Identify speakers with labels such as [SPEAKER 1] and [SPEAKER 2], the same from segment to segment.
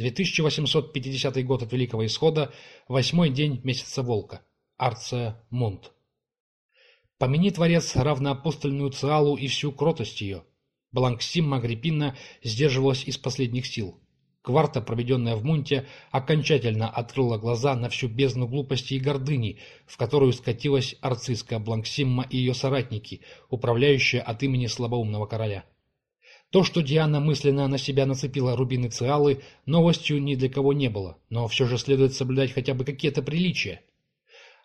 [SPEAKER 1] 2850 год от Великого Исхода, восьмой день месяца Волка. Арция Монт. Помяни, Творец, равноапостольную Циалу и всю кротость ее. Бланксимма Агриппина сдерживалась из последних сил. Кварта, проведенная в Мунте, окончательно открыла глаза на всю бездну глупости и гордыни, в которую скатилась арцистская Бланксимма и ее соратники, управляющая от имени слабоумного короля. То, что Диана мысленно на себя нацепила рубины Циалы, новостью ни для кого не было, но все же следует соблюдать хотя бы какие-то приличия.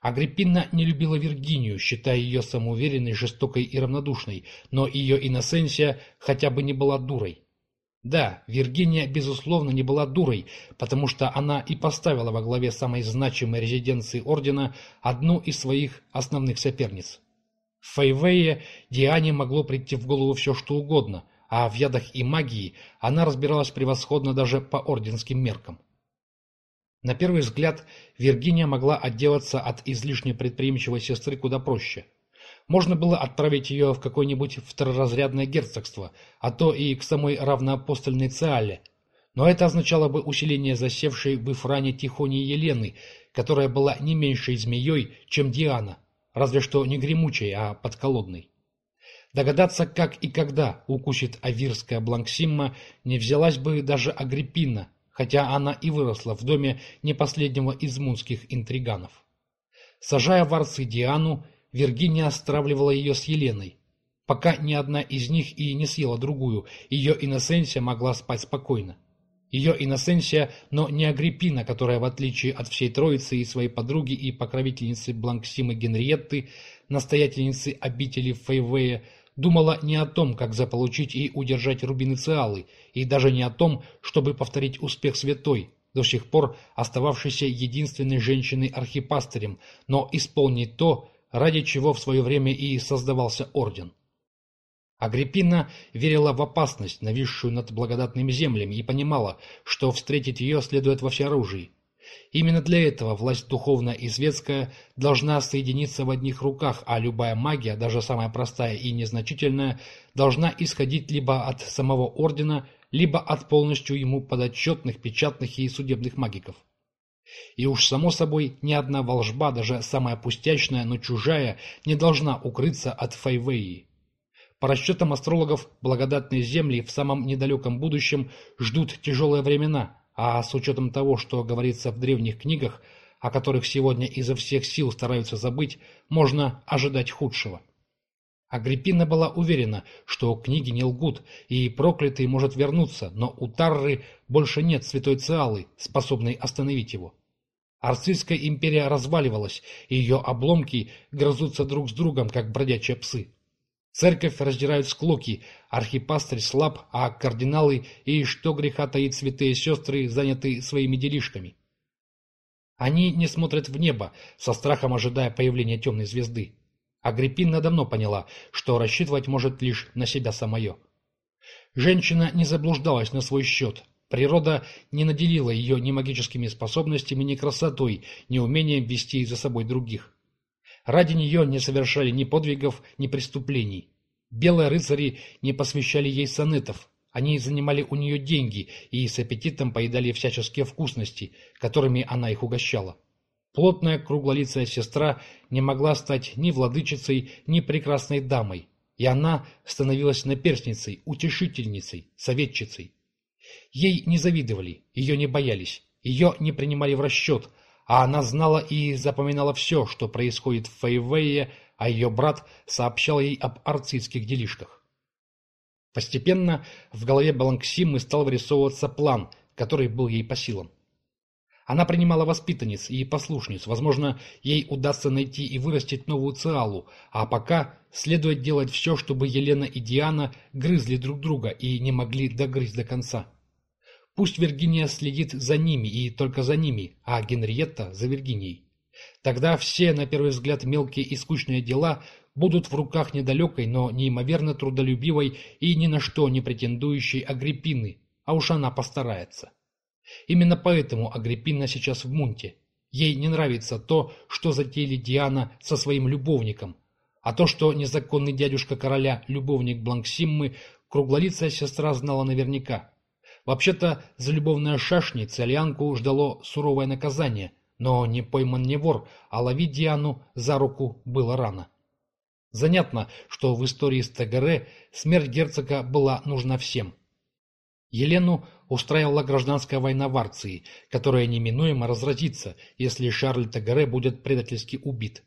[SPEAKER 1] Агриппина не любила Виргинию, считая ее самоуверенной, жестокой и равнодушной, но ее иносенсия хотя бы не была дурой. Да, Виргиния, безусловно, не была дурой, потому что она и поставила во главе самой значимой резиденции Ордена одну из своих основных соперниц. В Фейвее Диане могло прийти в голову все, что угодно, а в ядах и магии она разбиралась превосходно даже по орденским меркам. На первый взгляд, Виргиния могла отделаться от излишне предприимчивой сестры куда проще. Можно было отправить ее в какое-нибудь второразрядное герцогство, а то и к самой равноапостольной Циале. Но это означало бы усиление засевшей в Ифране Тихони Елены, которая была не меньшей змеей, чем Диана, разве что не гремучей, а подколодной. Догадаться, как и когда укусит авирская Бланксимма, не взялась бы даже Агриппина, хотя она и выросла в доме не последнего из мунских интриганов. Сажая в арцы Диану, Виргиния стравливала ее с Еленой. Пока ни одна из них и не съела другую, ее иносенсия могла спать спокойно. Ее иносенсия, но не Агриппина, которая, в отличие от всей троицы и своей подруги и покровительницы Бланксимы Генриетты, настоятельницы обители Фейвея, думала не о том, как заполучить и удержать рубины Циалы, и даже не о том, чтобы повторить успех святой, до сих пор остававшейся единственной женщиной-архипастырем, но исполнить то, ради чего в свое время и создавался орден. Агриппина верила в опасность, нависшую над благодатными землями, и понимала, что встретить ее следует во всеоружии. Именно для этого власть духовная и светская должна соединиться в одних руках, а любая магия, даже самая простая и незначительная, должна исходить либо от самого ордена, либо от полностью ему подотчетных печатных и судебных магиков. И уж само собой, ни одна волжба, даже самая пустячная, но чужая, не должна укрыться от Файвеи. По расчетам астрологов, благодатные земли в самом недалеком будущем ждут тяжелые времена – а с учетом того, что говорится в древних книгах, о которых сегодня изо всех сил стараются забыть, можно ожидать худшего. Агриппина была уверена, что книги не лгут, и проклятый может вернуться, но у Тарры больше нет святой Циалы, способной остановить его. Арцистская империя разваливалась, и ее обломки грызутся друг с другом, как бродячие псы. Церковь раздирают склоки, архипастырь слаб, а кардиналы и, что греха таит святые сестры, заняты своими делишками. Они не смотрят в небо, со страхом ожидая появления темной звезды. Агриппина давно поняла, что рассчитывать может лишь на себя самое. Женщина не заблуждалась на свой счет. Природа не наделила ее ни магическими способностями, ни красотой, ни умением вести за собой других. Ради нее не совершали ни подвигов, ни преступлений. Белые рыцари не посвящали ей сонетов, они занимали у нее деньги и с аппетитом поедали всяческие вкусности, которыми она их угощала. Плотная круглолицая сестра не могла стать ни владычицей, ни прекрасной дамой, и она становилась наперсницей, утешительницей, советчицей. Ей не завидовали, ее не боялись, ее не принимали в расчет – а она знала и запоминала все, что происходит в Фейвее, а ее брат сообщал ей об арцистских делишках. Постепенно в голове Баланксимы стал вырисовываться план, который был ей по силам. Она принимала воспитанниц и послушниц, возможно, ей удастся найти и вырастить новую Циалу, а пока следует делать все, чтобы Елена и Диана грызли друг друга и не могли догрызть до конца. Пусть Виргиния следит за ними и только за ними, а Генриетта за Виргинией. Тогда все, на первый взгляд, мелкие и скучные дела будут в руках недалекой, но неимоверно трудолюбивой и ни на что не претендующей Агриппины, а уж она постарается. Именно поэтому Агриппина сейчас в мунте. Ей не нравится то, что затеяли Диана со своим любовником, а то, что незаконный дядюшка короля, любовник Бланксиммы, круглолицая сестра знала наверняка. Вообще-то, за любовные шашни Целианку ждало суровое наказание, но не пойман не вор, а ловить Диану за руку было рано. Занятно, что в истории с ТГР смерть герцога была нужна всем. Елену устраивала гражданская война в Арции, которая неминуемо разразится, если Шарль Тагере будет предательски убит.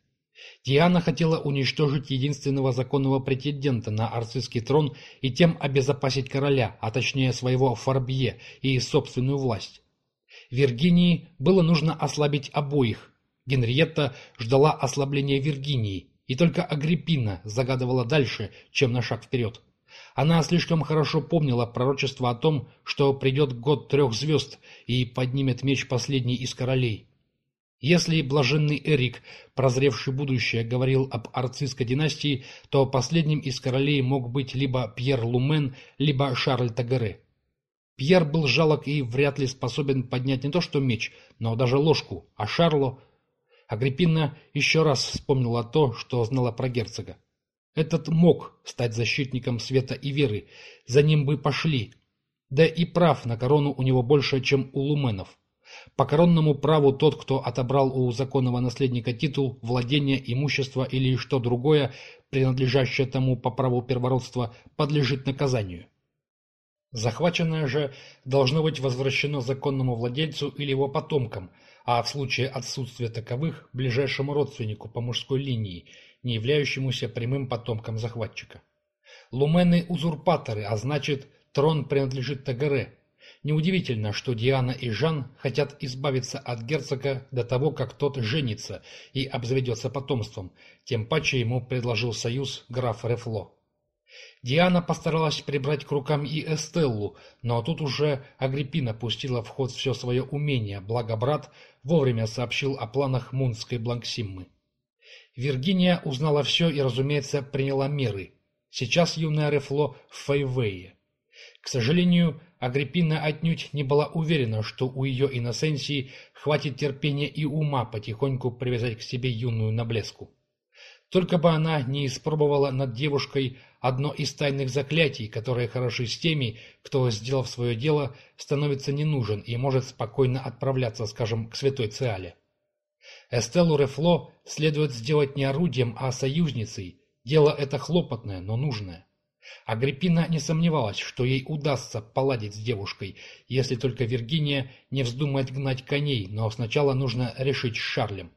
[SPEAKER 1] Диана хотела уничтожить единственного законного претендента на арцистский трон и тем обезопасить короля, а точнее своего Фарбье и собственную власть. Виргинии было нужно ослабить обоих. Генриетта ждала ослабления Виргинии, и только Агриппина загадывала дальше, чем на шаг вперед. Она слишком хорошо помнила пророчество о том, что придет год трех звезд и поднимет меч последний из королей. Если блаженный Эрик, прозревший будущее, говорил об арцистской династии, то последним из королей мог быть либо Пьер Лумен, либо Шарль Тагере. Пьер был жалок и вряд ли способен поднять не то что меч, но даже ложку, а Шарло... Агриппина еще раз вспомнила то, что знала про герцога. Этот мог стать защитником света и веры, за ним бы пошли. Да и прав на корону у него больше, чем у луменов. По коронному праву тот, кто отобрал у законного наследника титул, владение, имущество или что другое, принадлежащее тому по праву первородства, подлежит наказанию. Захваченное же должно быть возвращено законному владельцу или его потомкам, а в случае отсутствия таковых – ближайшему родственнику по мужской линии, не являющемуся прямым потомком захватчика. Лумены – узурпаторы, а значит, трон принадлежит Тагаре, Неудивительно, что Диана и Жан хотят избавиться от герцога до того, как тот женится и обзаведется потомством, тем паче ему предложил союз граф Рефло. Диана постаралась прибрать к рукам и Эстеллу, но тут уже Агриппина пустила в ход все свое умение, благо брат вовремя сообщил о планах мунской Бланксиммы. Виргиния узнала все и, разумеется, приняла меры. Сейчас юная Рефло в Фейвее. К сожалению, Агриппина отнюдь не была уверена, что у ее иносенсии хватит терпения и ума потихоньку привязать к себе юную наблеску. Только бы она не испробовала над девушкой одно из тайных заклятий, которые хороши с теми, кто, сделав свое дело, становится не нужен и может спокойно отправляться, скажем, к святой Циале. Эстеллу Рефло следует сделать не орудием, а союзницей. Дело это хлопотное, но нужное. Агриппина не сомневалась, что ей удастся поладить с девушкой, если только Виргиния не вздумает гнать коней, но сначала нужно решить с Шарлем.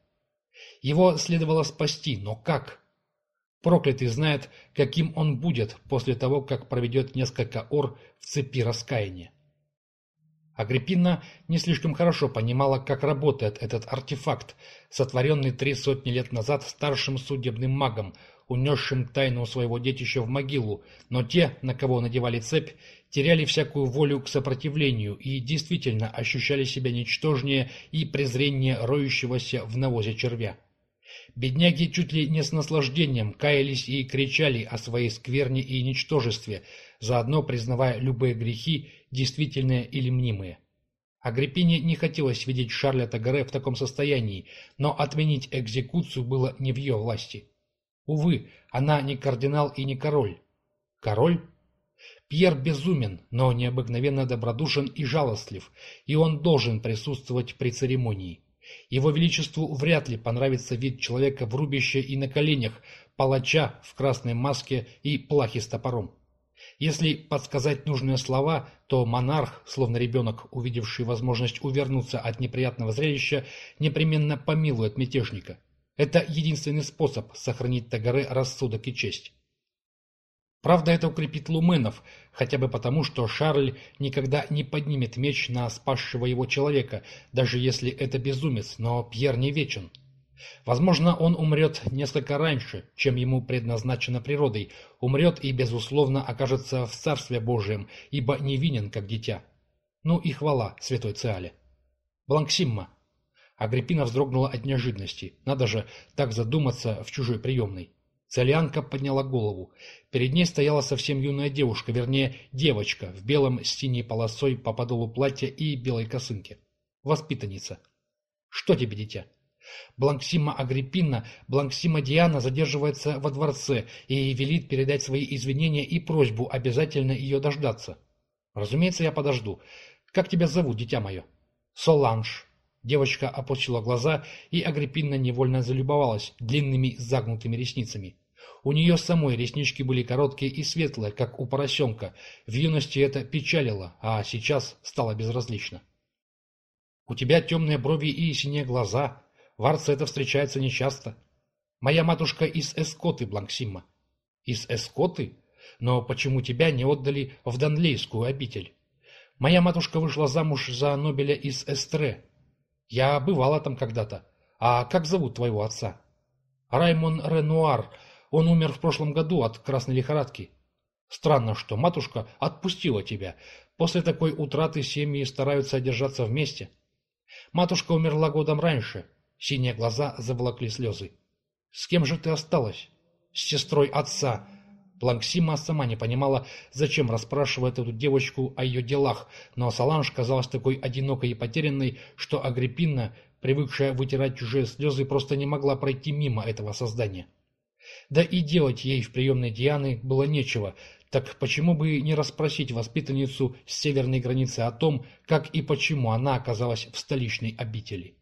[SPEAKER 1] Его следовало спасти, но как? Проклятый знает, каким он будет после того, как проведет несколько ор в цепи раскаяния. Агриппина не слишком хорошо понимала, как работает этот артефакт, сотворенный три сотни лет назад старшим судебным магом, унесшим тайну своего детища в могилу, но те, на кого надевали цепь, теряли всякую волю к сопротивлению и действительно ощущали себя ничтожнее и презрение роющегося в навозе червя. Бедняги чуть ли не с наслаждением каялись и кричали о своей скверне и ничтожестве, заодно признавая любые грехи, действительные или мнимые. Агриппине не хотелось видеть Шарля Тагаре в таком состоянии, но отменить экзекуцию было не в ее власти. Увы, она не кардинал и не король. Король? Пьер безумен, но необыкновенно добродушен и жалостлив, и он должен присутствовать при церемонии. Его Величеству вряд ли понравится вид человека в рубище и на коленях, палача в красной маске и плахе с топором. Если подсказать нужные слова, то монарх, словно ребенок, увидевший возможность увернуться от неприятного зрелища, непременно помилует мятежника. Это единственный способ сохранить Тагаре рассудок и честь. Правда, это укрепит Луменов, хотя бы потому, что Шарль никогда не поднимет меч на спасшего его человека, даже если это безумец, но Пьер не вечен. Возможно, он умрет несколько раньше, чем ему предназначено природой, умрет и, безусловно, окажется в Царстве Божьем, ибо невинен, как дитя. Ну и хвала святой Циале. Бланксимма, Агриппина вздрогнула от неожиданности. Надо же так задуматься в чужой приемной. Целианка подняла голову. Перед ней стояла совсем юная девушка, вернее, девочка, в белом с синей полосой по подолу платья и белой косынке. Воспитанница. Что тебе, дитя? Бланксима Агриппина, Бланксима Диана задерживается во дворце и велит передать свои извинения и просьбу обязательно ее дождаться. Разумеется, я подожду. Как тебя зовут, дитя мое? Соланж. Девочка опустила глаза, и Агриппина невольно залюбовалась длинными загнутыми ресницами. У нее самой реснички были короткие и светлые, как у поросенка. В юности это печалило, а сейчас стало безразлично. «У тебя темные брови и синие глаза. В Арце это встречается нечасто. Моя матушка из Эскоты, Бланксимма». «Из Эскоты? Но почему тебя не отдали в Данлейскую обитель?» «Моя матушка вышла замуж за Нобеля из Эстре. Я бывала там когда-то. А как зовут твоего отца?» «Раймон Ренуар», он умер в прошлом году от красной лихорадки. Странно, что матушка отпустила тебя. После такой утраты семьи стараются держаться вместе. Матушка умерла годом раньше. Синие глаза заволокли слезы. С кем же ты осталась? С сестрой отца. Бланксима сама не понимала, зачем расспрашивает эту девочку о ее делах, но Саланж казалась такой одинокой и потерянной, что Агриппина, привыкшая вытирать чужие слезы, просто не могла пройти мимо этого создания. Да и делать ей в приемной Дианы было нечего, так почему бы не расспросить воспитанницу с северной границы о том, как и почему она оказалась в столичной обители?